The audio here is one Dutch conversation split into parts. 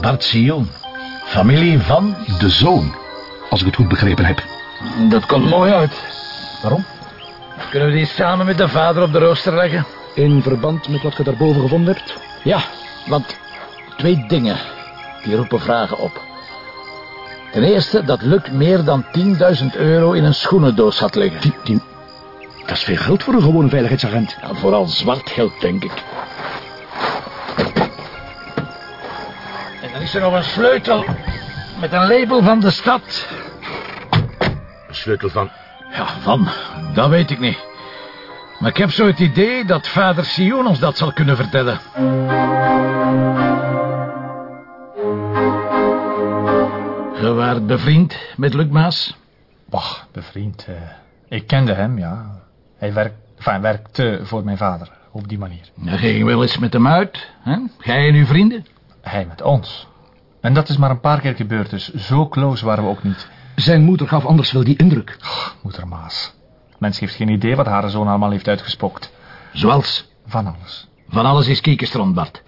uit Sion. Familie van... De zoon, als ik het goed begrepen heb. Dat komt mooi uit. Waarom? Kunnen we die samen met de vader op de rooster leggen? In verband met wat je daarboven gevonden hebt? Ja, want twee dingen die roepen vragen op. Ten eerste dat Luc meer dan 10.000 euro in een schoenendoos had liggen. Die, die... Dat is veel geld voor een gewone veiligheidsagent. Ja, vooral zwart geld, denk ik. En dan is er nog een sleutel met een label van de stad. Een sleutel van... Ja, van, dat weet ik niet. Maar ik heb zo het idee dat vader Sion ons dat zal kunnen vertellen. Je waart bevriend met Luc Maas? Bah, bevriend. eh, ik kende hem, ja. Hij werkt, enfin, werkte voor mijn vader, op die manier. Dan ging je wel eens met hem uit, hè? Jij en uw vrienden? Hij met ons. En dat is maar een paar keer gebeurd, dus zo close waren we ook niet. Zijn moeder gaf anders wel die indruk. Moeder Maas. Mens heeft geen idee wat haar zoon allemaal heeft uitgespokt. Zoals? Van alles. Van alles is kiekenstrand, Bart.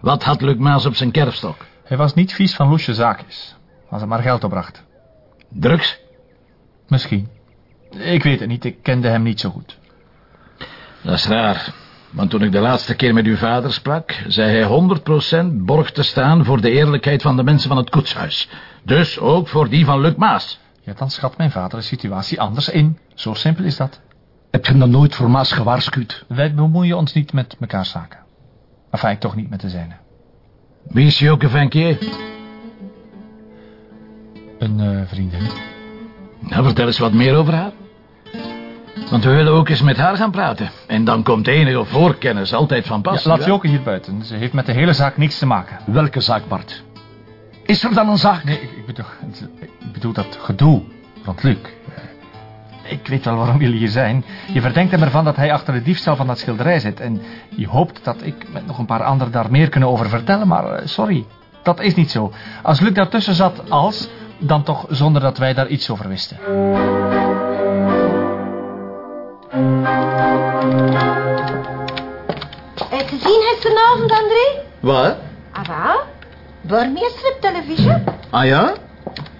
Wat had Luc Maas op zijn kerfstok? Hij was niet vies van loesje zaakjes. Als het maar geld opbracht. Drugs? Misschien. Ik weet het niet, ik kende hem niet zo goed. Dat is raar. Want toen ik de laatste keer met uw vader sprak... zei hij 100% borg te staan voor de eerlijkheid van de mensen van het koetshuis. Dus ook voor die van Luc Maas. Ja, dan schat mijn vader de situatie anders in. Zo simpel is dat. Heb je hem dan nooit voor Maas gewaarschuwd? Wij bemoeien ons niet met mekaars zaken. Enfin, ik toch niet met de zijne. Wie is Joke Venkier? Een eh, vriendin. Nou, vertel eens wat meer over haar. Want we willen ook eens met haar gaan praten. En dan komt enige voorkennis altijd van pas. Ja, laat nietwaar? Joke hier buiten. Ze heeft met de hele zaak niks te maken. Welke zaak, Bart? Is er dan een zaak? Nee, ik, ik bedoel, ik bedoel dat gedoe rond Luc. Ik weet wel waarom jullie hier zijn. Je verdenkt hem ervan dat hij achter de diefstal van dat schilderij zit. En je hoopt dat ik met nog een paar anderen daar meer kunnen over vertellen. Maar eh, sorry, dat is niet zo. Als Luc daartussen zat als, dan toch zonder dat wij daar iets over wisten. Gezien gisteravond, André? Wat? Ah, wel? Burgemeester op televisie. Ah ja?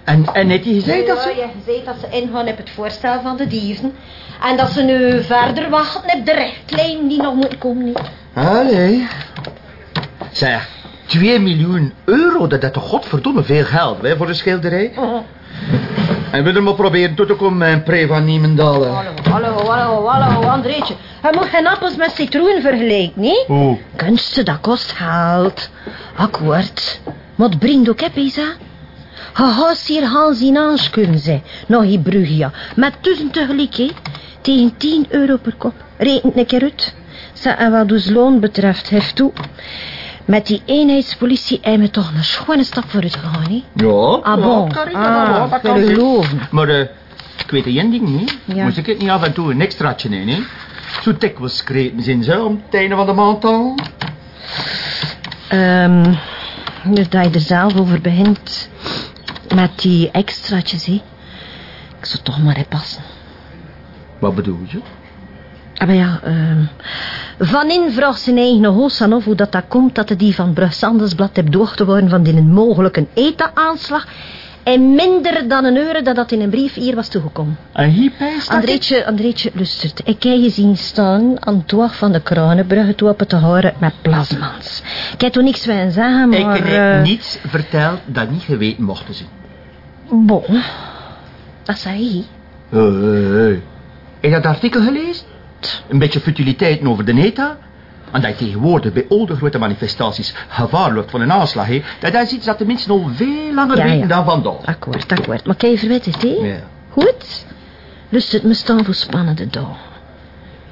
En, en heeft hij gezegd dat Ja, ze... je zei dat ze ingaan op het voorstel van de dieven. En dat ze nu verder wachten op de richtlijn die nog moet komen. niet? Allee. Zeg, 2 miljoen euro, dat is toch godverdomme veel geld, hè, voor een schilderij? Oh. En we er maar proberen toe te komen met een pre van Niemendal. hè. Hallo, hallo, hallo, hallo, Andreetje. Je moet geen appels met citroen vergelijken, niet? Hoe? Kunsten, dat kost geld. Akkoord. Maar het brengt ook, hè, Pisa? Je gaat hier gaan zien aanskuren, ze. Nog in Brugge, Met tussen tegelijk, hè. Tegen 10 euro per kop. Reken een keer uit. En wat dus loon betreft, hef toe. Met die eenheidspolitie hebben we toch een schone stap vooruit gegaan, hè? Ja, Ah, ja, bon. Carina, Ah, ja, dat kan geloven. Maar eh, ik weet één ding niet. Ja. Moest ik het niet af en toe een extraatje nemen, hè? Zo dikwijls kreten zijn ze om het einde van de maand al. Ehm, nu dat je er zelf over begint. Met die extraatjes, hè. Ik zou toch maar passen. Wat bedoel je? Ah, maar ja, ehm Van In vraagt zijn eigen of hoe dat, dat komt dat hij die van Brugs Handelsblad heeft doorgeworden van die een mogelijke ETA-aanslag. En minder dan een euro dat dat in een brief hier was toegekomen. En hier pijst Andreetje, Andreetje, lustert. Ik heb je zien staan aan het van de Kranenbrug het open te houden met plasmans. Ik heb toen niks willen zeggen, maar... Ik heb eh, niets verteld dat niet geweten mochten zijn. Bon. Dat zei hij. Hé, hé, hé. Heb je dat artikel gelezen? Een beetje futiliteiten over de NETA? En dat je tegenwoordig bij al de grote manifestaties gevaar loopt van een aanslag, hè? Dat is iets dat de mensen al veel langer Ja, weten ja. dan vandaag. Akkoord, akkoord. Maar kijk je verwet het, hè? Ja. Goed? Lust het me staan voor spannende dagen.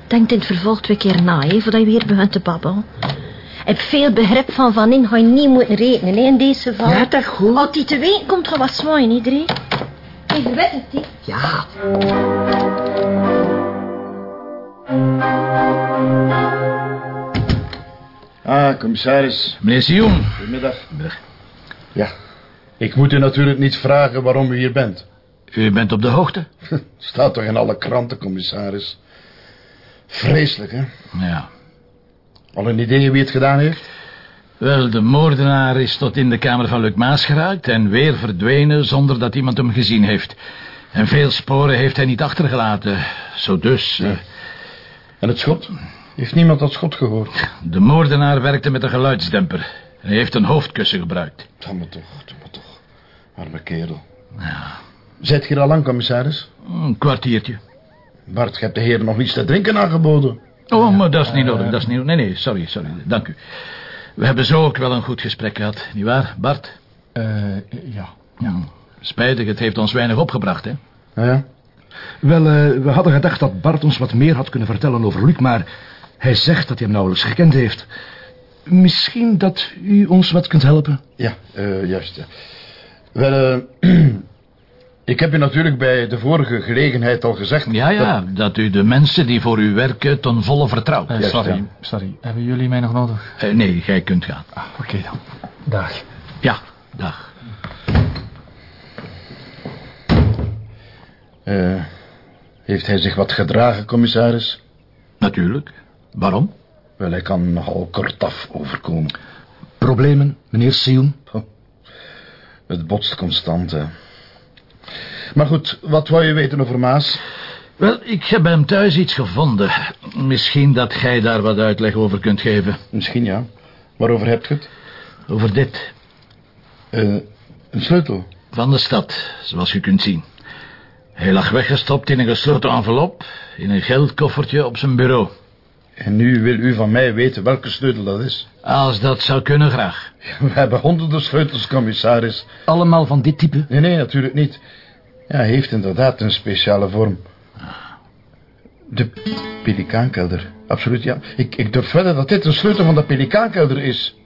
Denk in het vervolg twee keer na, hè, voordat je weer begint te babbelen. Heb veel begrip van van in, ga je niet moeten rekenen, hè, in deze geval. Ja, dat goed. Als die te weten komt, ga wat zwaaien, iedereen. Kijk je verwet het, hè? Ja. Commissaris. Meneer Sion. Goedemiddag. Ja. Ik moet u natuurlijk niet vragen waarom u hier bent. U bent op de hoogte? Staat toch in alle kranten, commissaris. Vreselijk, hè? Ja. Al een idee wie het gedaan heeft? Wel, de moordenaar is tot in de kamer van Luc Maas geraakt... en weer verdwenen zonder dat iemand hem gezien heeft. En veel sporen heeft hij niet achtergelaten. Zo dus... En het schot? Heeft niemand dat schot gehoord? de moordenaar werkte met een geluidsdemper. Hij heeft een hoofdkussen gebruikt. Doe me toch, doe me toch. Arme kerel. Zijt je er al lang, commissaris? Een kwartiertje. Bart, je hebt de heren nog niets te drinken aangeboden. Oh, maar dat is niet nodig, dat is niet nodig. Nee, nee, sorry, sorry, dank u. We hebben zo ook wel een goed gesprek gehad, nietwaar, Bart? Eh, ja. Ja. Spijtig, het heeft ons weinig opgebracht, hè? Ah, ja? Wel, eh, we hadden gedacht dat Bart ons wat meer had kunnen vertellen over Luc, maar hij zegt dat hij hem nauwelijks gekend heeft. Misschien dat u ons wat kunt helpen? Ja, eh, juist. Ja. Wel, eh, ik heb u natuurlijk bij de vorige gelegenheid al gezegd... Ja, ja, dat u de mensen die voor u werken ten volle vertrouwt. Eh, sorry, ja. sorry. Hebben jullie mij nog nodig? Eh, nee, jij kunt gaan. Ah, oké dan. Dag. Ja, dag. Eh, heeft hij zich wat gedragen, commissaris? Natuurlijk. Waarom? Wel, hij kan nogal kortaf overkomen. Problemen, meneer Sion? Het botst constant, hè. Maar goed, wat wou je weten over Maas? Wel, ik heb bij hem thuis iets gevonden. Misschien dat gij daar wat uitleg over kunt geven. Misschien ja. Waarover hebt je het? Over dit. Eh, een sleutel. Van de stad, zoals u kunt zien. Hij lag weggestopt in een gesloten envelop... in een geldkoffertje op zijn bureau. En nu wil u van mij weten welke sleutel dat is. Als dat zou kunnen, graag. We hebben honderden sleutels, commissaris. Allemaal van dit type? Nee, nee, natuurlijk niet. Ja, hij heeft inderdaad een speciale vorm. De pelikaankelder. Absoluut, ja. Ik, ik durf wedden dat dit de sleutel van de pelikaankelder is.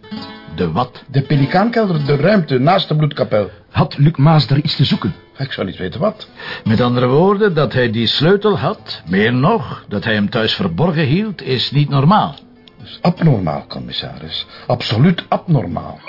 De wat? De pelikaankelder, de ruimte naast de bloedkapel. Had Luc Maas er iets te zoeken? Ik zou niet weten wat. Met andere woorden, dat hij die sleutel had... meer nog, dat hij hem thuis verborgen hield... is niet normaal. Dat is abnormaal, commissaris. Absoluut abnormaal.